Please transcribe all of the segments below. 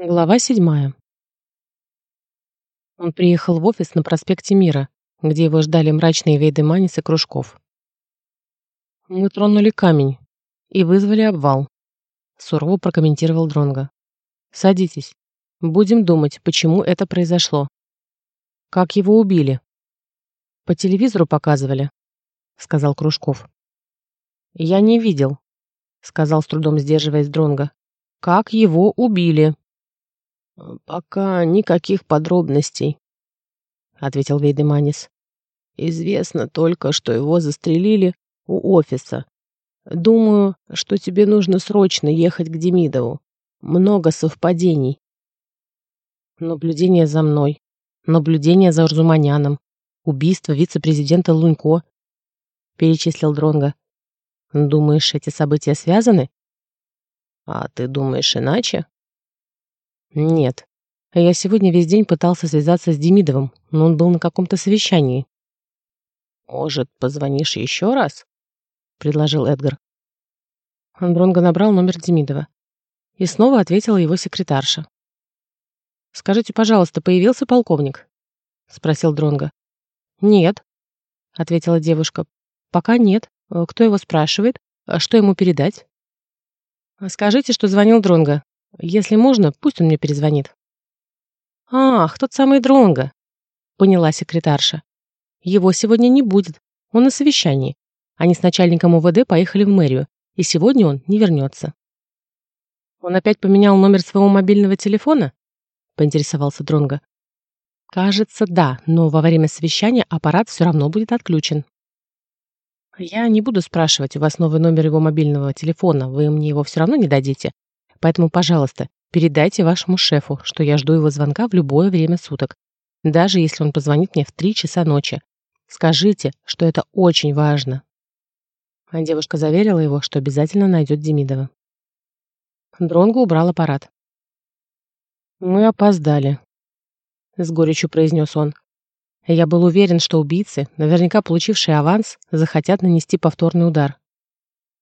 Глава седьмая. Он приехал в офис на проспекте Мира, где его ждали мрачные Вейды Манис и Кружков. «Мы тронули камень и вызвали обвал», — сурово прокомментировал Дронга. «Садитесь. Будем думать, почему это произошло. Как его убили?» «По телевизору показывали», — сказал Кружков. «Я не видел», — сказал с трудом сдерживаясь Дронга. «Как его убили?» «Пока никаких подробностей», — ответил Вейдеманис. «Известно только, что его застрелили у офиса. Думаю, что тебе нужно срочно ехать к Демидову. Много совпадений». «Наблюдение за мной, наблюдение за Арзуманяном, убийство вице-президента Лунько», — перечислил Дронга. «Думаешь, эти события связаны?» «А ты думаешь иначе?» Нет. Я сегодня весь день пытался связаться с Демидовым, но он был на каком-то совещании. Может, позвонишь еще раз? предложил Эдгар. Дронго набрал номер Демидова. И снова ответила его секретарша. «Скажите, пожалуйста, появился полковник?» — спросил Дронго. «Нет», — ответила девушка. «Пока нет. Кто его спрашивает? Что ему передать?» «Скажите, что звонил Дронго. Если можно, пусть он мне перезвонит. Ах, тот самый Дронга, поняла секретарша. Его сегодня не будет. Он на совещании. Они с начальником УВД поехали в мэрию, и сегодня он не вернется. Он опять поменял номер своего мобильного телефона? поинтересовался Дронга. Кажется, да, но во время совещания аппарат все равно будет отключен. Я не буду спрашивать у вас новый номер его мобильного телефона, вы мне его все равно не дадите. Поэтому, пожалуйста, передайте вашему шефу, что я жду его звонка в любое время суток, даже если он позвонит мне в три часа ночи. Скажите, что это очень важно. А девушка заверила его, что обязательно найдет Демидова. Дронго убрал аппарат. «Мы опоздали», — с горечью произнес он. Я был уверен, что убийцы, наверняка получившие аванс, захотят нанести повторный удар.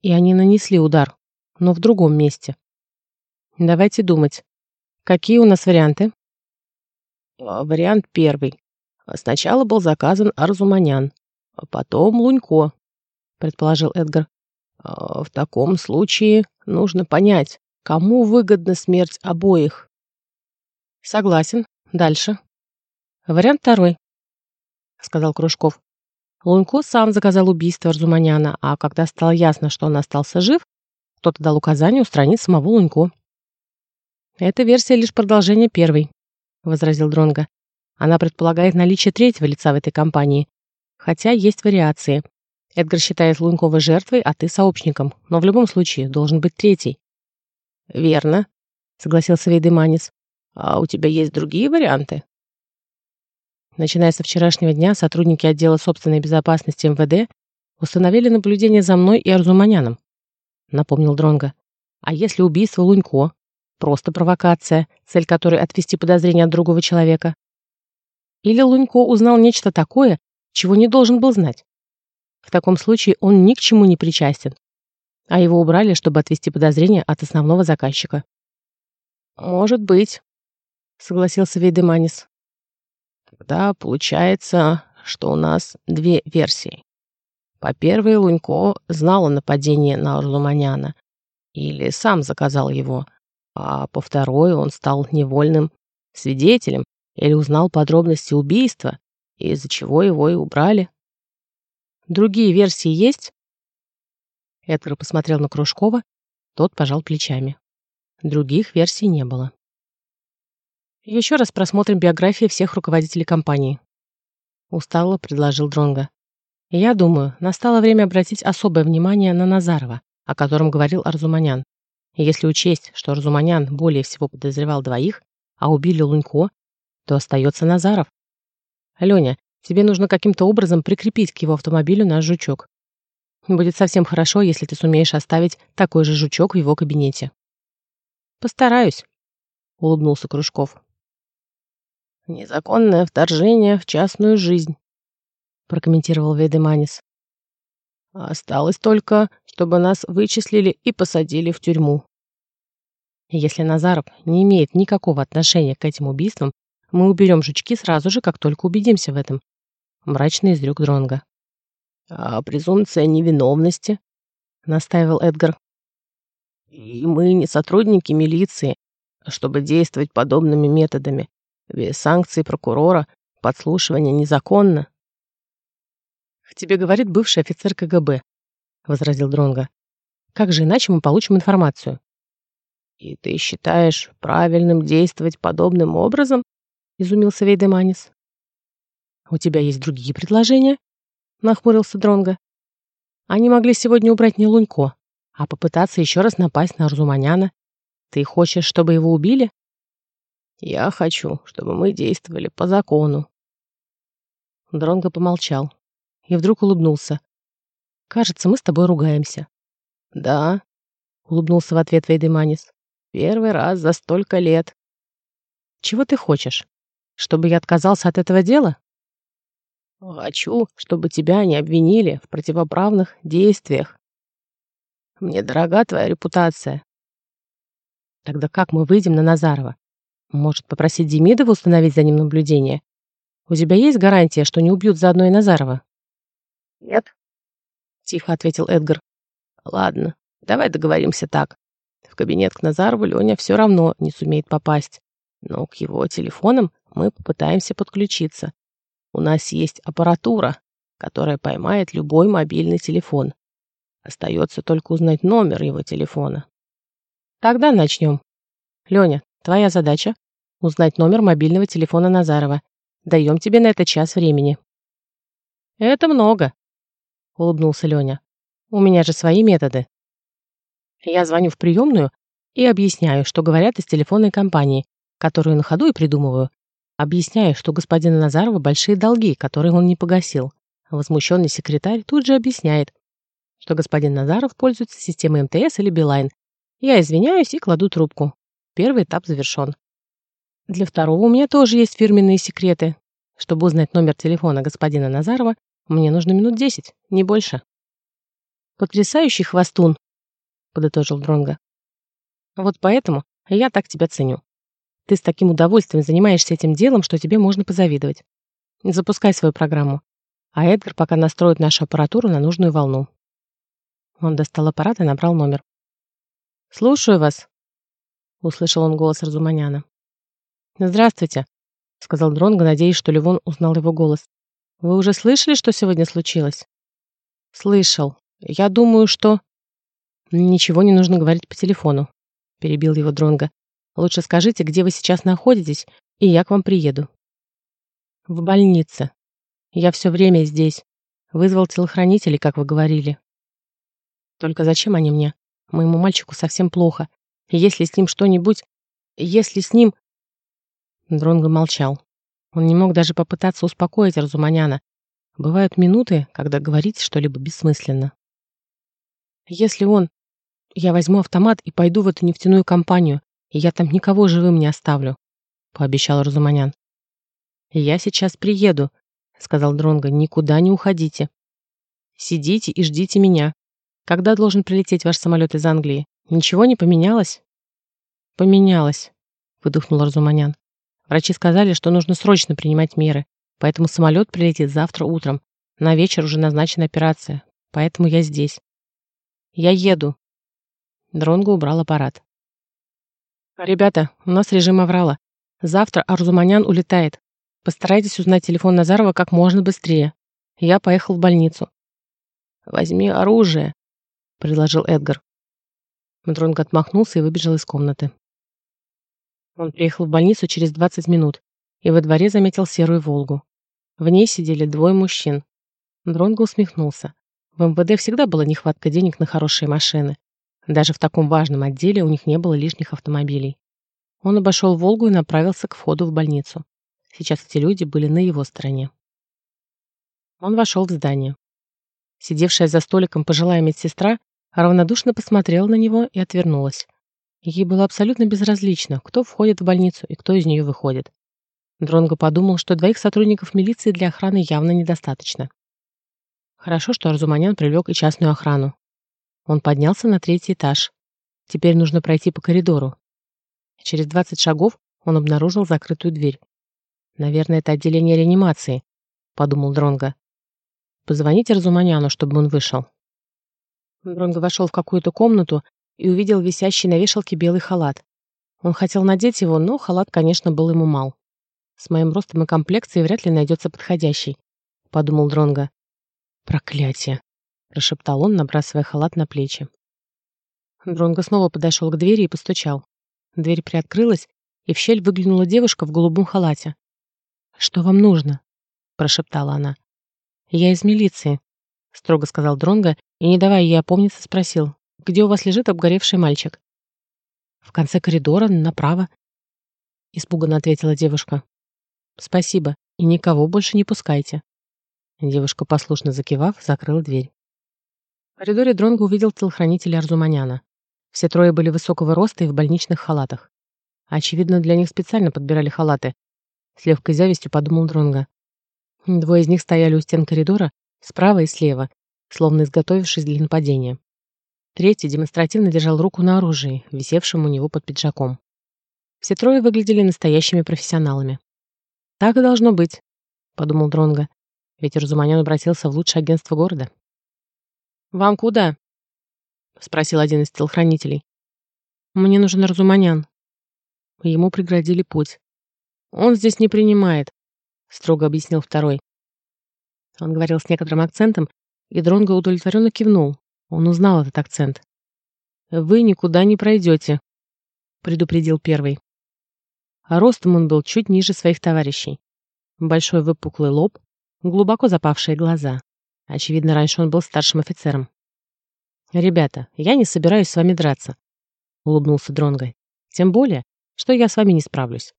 И они нанесли удар, но в другом месте. Давайте думать. Какие у нас варианты? А, вариант первый. Сначала был заказан Арзуманян, а потом Лунько, предположил Эдгар. А, в таком случае нужно понять, кому выгодна смерть обоих. Согласен. Дальше. Вариант второй, сказал Кружков. Лунько сам заказал убийство Арзуманяна, а когда стало ясно, что он остался жив, кто-то дал указание устранить самого Лунько. «Эта версия лишь продолжение первой», — возразил Дронга. «Она предполагает наличие третьего лица в этой компании. Хотя есть вариации. Эдгар считает Лункова жертвой, а ты сообщником, но в любом случае должен быть третий». «Верно», — согласился Вейдеманис. «А у тебя есть другие варианты?» Начиная со вчерашнего дня, сотрудники отдела собственной безопасности МВД установили наблюдение за мной и Арзуманяном, напомнил Дронга. А если убийство Лунько Просто провокация, цель которой отвести подозрения от другого человека. Или Лунько узнал нечто такое, чего не должен был знать. В таком случае он ни к чему не причастен, а его убрали, чтобы отвести подозрения от основного заказчика. «Может быть», — согласился Вейдеманис. «Тогда получается, что у нас две версии. По первой, Лунько знал о нападении на Орлуманяна или сам заказал его, а по второй он стал невольным свидетелем или узнал подробности убийства, из-за чего его и убрали. Другие версии есть? Эдгар посмотрел на Кружкова, тот пожал плечами. Других версий не было. Еще раз просмотрим биографии всех руководителей компании. Устало предложил Дронга. Я думаю, настало время обратить особое внимание на Назарова, о котором говорил Арзуманян. Если учесть, что Разуманян более всего подозревал двоих, а убили Лунько, то остается Назаров. Леня, тебе нужно каким-то образом прикрепить к его автомобилю наш жучок. Будет совсем хорошо, если ты сумеешь оставить такой же жучок в его кабинете. Постараюсь, улыбнулся Кружков. Незаконное вторжение в частную жизнь, прокомментировал Ведеманис. Осталось только, чтобы нас вычислили и посадили в тюрьму. Если Назаров не имеет никакого отношения к этим убийствам, мы уберем жучки сразу же, как только убедимся в этом. Мрачно изрек Дронга. А презумпция невиновности, настаивал Эдгар. И мы не сотрудники милиции, чтобы действовать подобными методами. Без санкций прокурора подслушивание незаконно. Тебе говорит бывший офицер КГБ, возразил Дронга. Как же иначе мы получим информацию? И ты считаешь правильным действовать подобным образом? изумился Вейдеманис. У тебя есть другие предложения? нахмурился Дронга. Они могли сегодня убрать не Лунько, а попытаться еще раз напасть на Арзуманяна. Ты хочешь, чтобы его убили? Я хочу, чтобы мы действовали по закону. Дронго помолчал и вдруг улыбнулся. Кажется, мы с тобой ругаемся. Да, улыбнулся в ответ Вейдеманис. Первый раз за столько лет. Чего ты хочешь? Чтобы я отказался от этого дела? Хочу, чтобы тебя не обвинили в противоправных действиях. Мне дорога твоя репутация. Тогда как мы выйдем на Назарова? Может, попросить Демидова установить за ним наблюдение? У тебя есть гарантия, что не убьют заодно и Назарова? Нет, тихо ответил Эдгар. Ладно, давай договоримся так. Кабинет к Назарову Леня все равно не сумеет попасть, но к его телефонам мы попытаемся подключиться. У нас есть аппаратура, которая поймает любой мобильный телефон. Остается только узнать номер его телефона. Тогда начнем. Леня, твоя задача — узнать номер мобильного телефона Назарова. Даем тебе на это час времени. Это много, — улыбнулся Леня. У меня же свои методы. Я звоню в приемную и объясняю, что говорят из телефонной компании, которую на ходу и придумываю, Объясняю, что господина Назарова большие долги, которые он не погасил. Возмущенный секретарь тут же объясняет, что господин Назаров пользуется системой МТС или Билайн. Я извиняюсь и кладу трубку. Первый этап завершен. Для второго у меня тоже есть фирменные секреты. Чтобы узнать номер телефона господина Назарова, мне нужно минут десять, не больше. Потрясающий хвостун, подытожил Дронга. Вот поэтому я так тебя ценю. Ты с таким удовольствием занимаешься этим делом, что тебе можно позавидовать. Запускай свою программу. А Эдгар пока настроит нашу аппаратуру на нужную волну. Он достал аппарат и набрал номер. «Слушаю вас», — услышал он голос Разуманяна. «Здравствуйте», — сказал Дронго, надеясь, что Левон узнал его голос. «Вы уже слышали, что сегодня случилось?» «Слышал. Я думаю, что...» «Ничего не нужно говорить по телефону», — перебил его Дронго. Лучше скажите, где вы сейчас находитесь, и я к вам приеду. В больнице. Я все время здесь. Вызвал телохранителей, как вы говорили. Только зачем они мне? Моему мальчику совсем плохо. Если с ним что-нибудь... Если с ним... Дронго молчал. Он не мог даже попытаться успокоить Разуманяна. Бывают минуты, когда говорить что-либо бессмысленно. Если он... Я возьму автомат и пойду в эту нефтяную компанию и я там никого живым не оставлю», — пообещал Разуманян. «Я сейчас приеду», — сказал Дронго. «Никуда не уходите. Сидите и ждите меня. Когда должен прилететь ваш самолет из Англии? Ничего не поменялось?» «Поменялось», — выдохнул Разуманян. «Врачи сказали, что нужно срочно принимать меры, поэтому самолет прилетит завтра утром. На вечер уже назначена операция, поэтому я здесь. Я еду». Дронго убрал аппарат. «Ребята, у нас режим аврала. Завтра Арзуманян улетает. Постарайтесь узнать телефон Назарова как можно быстрее. Я поехал в больницу». «Возьми оружие», — предложил Эдгар. Дронго отмахнулся и выбежал из комнаты. Он приехал в больницу через 20 минут и во дворе заметил серую «Волгу». В ней сидели двое мужчин. Дронго усмехнулся. В МВД всегда была нехватка денег на хорошие машины. Даже в таком важном отделе у них не было лишних автомобилей. Он обошел «Волгу» и направился к входу в больницу. Сейчас эти люди были на его стороне. Он вошел в здание. Сидевшая за столиком пожилая медсестра равнодушно посмотрела на него и отвернулась. Ей было абсолютно безразлично, кто входит в больницу и кто из нее выходит. Дронго подумал, что двоих сотрудников милиции для охраны явно недостаточно. Хорошо, что Арзуманян привлек и частную охрану. Он поднялся на третий этаж. Теперь нужно пройти по коридору. Через 20 шагов он обнаружил закрытую дверь. «Наверное, это отделение реанимации», — подумал Дронго. «Позвоните Разуманяну, чтобы он вышел». Дронго вошел в какую-то комнату и увидел висящий на вешалке белый халат. Он хотел надеть его, но халат, конечно, был ему мал. С моим ростом и комплекцией вряд ли найдется подходящий, подумал Дронго. Проклятие, прошептал он, набрасывая халат на плечи. Дронго снова подошел к двери и постучал. Дверь приоткрылась, и в щель выглянула девушка в голубом халате. «Что вам нужно?» – прошептала она. «Я из милиции», – строго сказал Дронго и, не давая ей опомниться, спросил, «Где у вас лежит обгоревший мальчик?» «В конце коридора, направо», – испуганно ответила девушка. «Спасибо, и никого больше не пускайте». Девушка, послушно закивав, закрыла дверь. В коридоре Дронго увидел телохранителя Арзуманяна. Все трое были высокого роста и в больничных халатах. Очевидно, для них специально подбирали халаты. С легкой завистью подумал Дронго. Двое из них стояли у стен коридора, справа и слева, словно изготовившись для нападения. Третий демонстративно держал руку на оружии, висевшем у него под пиджаком. Все трое выглядели настоящими профессионалами. «Так и должно быть», — подумал Дронго. Ведь Разуманян обратился в лучшее агентство города. «Вам куда?» — спросил один из телохранителей. «Мне нужен Разуманян». Ему преградили путь. «Он здесь не принимает», — строго объяснил второй. Он говорил с некоторым акцентом, и Дронго удовлетворенно кивнул. Он узнал этот акцент. «Вы никуда не пройдете», — предупредил первый. А ростом он был чуть ниже своих товарищей. Большой выпуклый лоб, глубоко запавшие глаза. Очевидно, раньше он был старшим офицером. «Ребята, я не собираюсь с вами драться», — улыбнулся Дронго. «Тем более, что я с вами не справлюсь.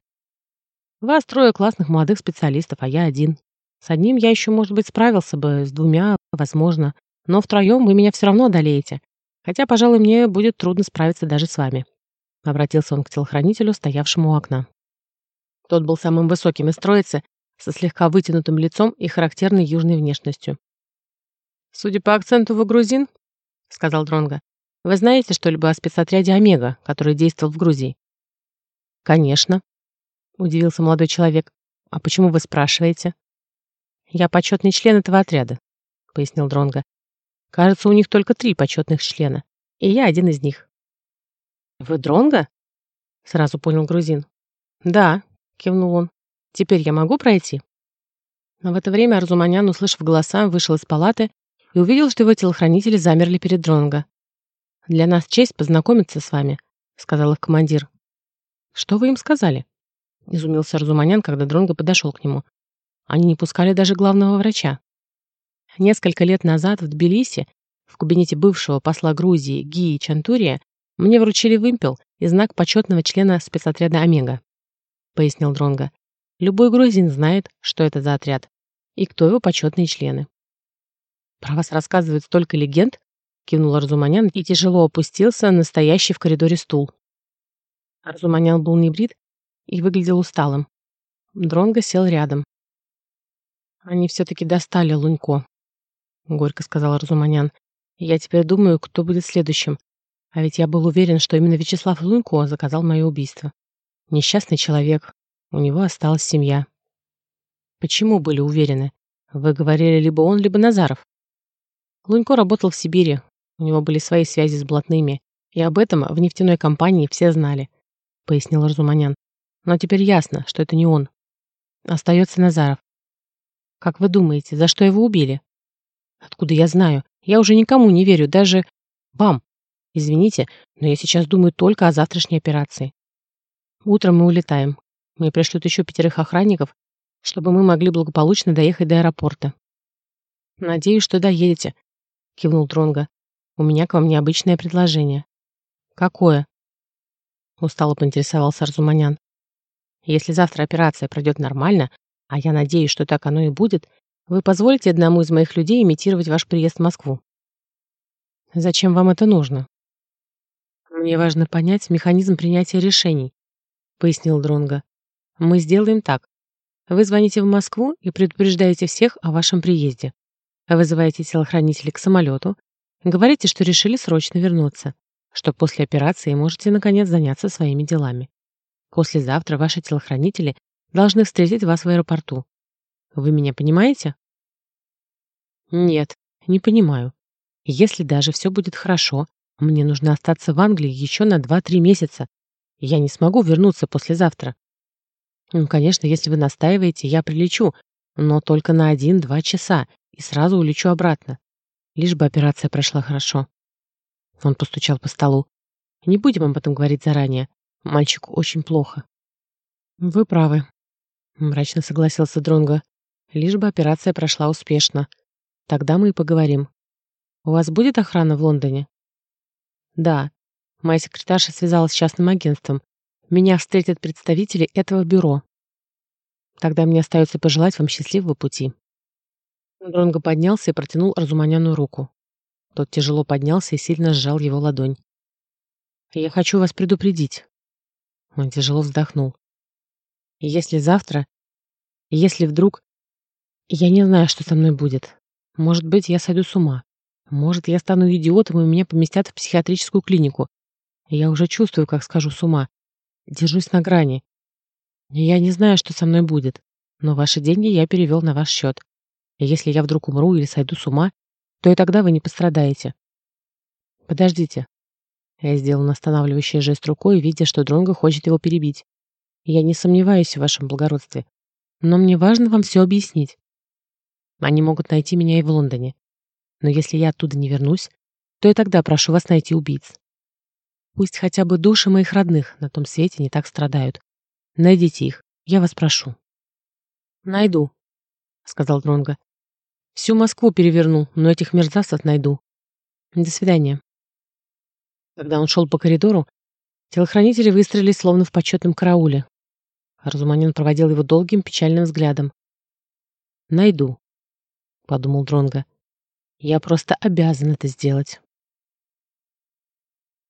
Вас трое классных молодых специалистов, а я один. С одним я еще, может быть, справился бы, с двумя, возможно, но втроем вы меня все равно одолеете. Хотя, пожалуй, мне будет трудно справиться даже с вами». Обратился он к телохранителю, стоявшему у окна. Тот был самым высоким из троицы, со слегка вытянутым лицом и характерной южной внешностью. «Судя по акценту, вы грузин?» — сказал Дронго. «Вы знаете что-либо о спецотряде «Омега», который действовал в Грузии?» «Конечно», — удивился молодой человек. «А почему вы спрашиваете?» «Я почетный член этого отряда», — пояснил Дронго. «Кажется, у них только три почетных члена, и я один из них». «Вы Дронго?» — сразу понял грузин. «Да», кивнул он. Теперь я могу пройти? Но в это время Арзуманян, услышав голоса, вышел из палаты и увидел, что его телохранители замерли перед Дронго. «Для нас честь познакомиться с вами», — сказал их командир. «Что вы им сказали?» — изумился Арзуманян, когда Дронго подошел к нему. «Они не пускали даже главного врача». Несколько лет назад в Тбилиси, в кабинете бывшего посла Грузии Гии Чантурия, мне вручили вымпел и знак почетного члена спецотряда «Омега». — пояснил Дронго. «Любой грузин знает, что это за отряд и кто его почетные члены». «Про вас рассказывают столько легенд», — кивнул Арзуманян и тяжело опустился на стоящий в коридоре стул. Арзуманян был небрит и выглядел усталым. Дронго сел рядом. «Они все-таки достали Лунько», — горько сказал Арзуманян. «Я теперь думаю, кто будет следующим. А ведь я был уверен, что именно Вячеслав Лунько заказал мое убийство». Несчастный человек. У него осталась семья. Почему были уверены? Вы говорили либо он, либо Назаров. Лунько работал в Сибири. У него были свои связи с блатными. И об этом в нефтяной компании все знали, пояснил Разуманян. Но теперь ясно, что это не он. Остается Назаров. Как вы думаете, за что его убили? Откуда я знаю? Я уже никому не верю, даже вам. Извините, но я сейчас думаю только о завтрашней операции. Утром мы улетаем. Мне пришлют еще пятерых охранников, чтобы мы могли благополучно доехать до аэропорта. Надеюсь, что доедете, кивнул Дронга. У меня к вам необычное предложение. Какое? Устало поинтересовался Арзуманян. Если завтра операция пройдет нормально, а я надеюсь, что так оно и будет, вы позволите одному из моих людей имитировать ваш приезд в Москву. Зачем вам это нужно? Мне важно понять механизм принятия решений, пояснил Дронга. Мы сделаем так. Вы звоните в Москву и предупреждаете всех о вашем приезде. Вызываете телохранителей к самолету, говорите, что решили срочно вернуться, что после операции можете наконец заняться своими делами. Послезавтра ваши телохранители должны встретить вас в аэропорту. Вы меня понимаете? Нет, не понимаю. Если даже все будет хорошо, мне нужно остаться в Англии еще на 2-3 месяца. Я не смогу вернуться послезавтра. Ну, конечно, если вы настаиваете, я прилечу, но только на 1-2 часа и сразу улечу обратно. Лишь бы операция прошла хорошо. Он постучал по столу. Не будем об этом говорить заранее. Мальчику очень плохо. Вы правы, мрачно согласился Дронго. Лишь бы операция прошла успешно. Тогда мы и поговорим. У вас будет охрана в Лондоне? Да. Моя секретарша связалась с частным агентством. Меня встретят представители этого бюро. Тогда мне остается пожелать вам счастливого пути. Дронго поднялся и протянул Разуманяну руку. Тот тяжело поднялся и сильно сжал его ладонь. «Я хочу вас предупредить». Он тяжело вздохнул. «Если завтра, если вдруг... Я не знаю, что со мной будет. Может быть, я сойду с ума. Может, я стану идиотом, и меня поместят в психиатрическую клинику. Я уже чувствую, как скажу с ума. Держусь на грани. Я не знаю, что со мной будет, но ваши деньги я перевел на ваш счет. И если я вдруг умру или сойду с ума, то и тогда вы не пострадаете. Подождите. Я сделал останавливающий жест рукой, видя, что Дронго хочет его перебить. Я не сомневаюсь в вашем благородстве, но мне важно вам все объяснить. Они могут найти меня и в Лондоне. Но если я оттуда не вернусь, то и тогда прошу вас найти убийц. Пусть хотя бы души моих родных на том свете не так страдают. Найдите их, я вас прошу. Найду, сказал Дронго. Всю Москву переверну, но этих мерзавцев найду. До свидания. Когда он шел по коридору, телохранители выстроились словно в почетном карауле. Разуманин проводил его долгим печальным взглядом. «Найду», — подумал Дронго. «Я просто обязан это сделать».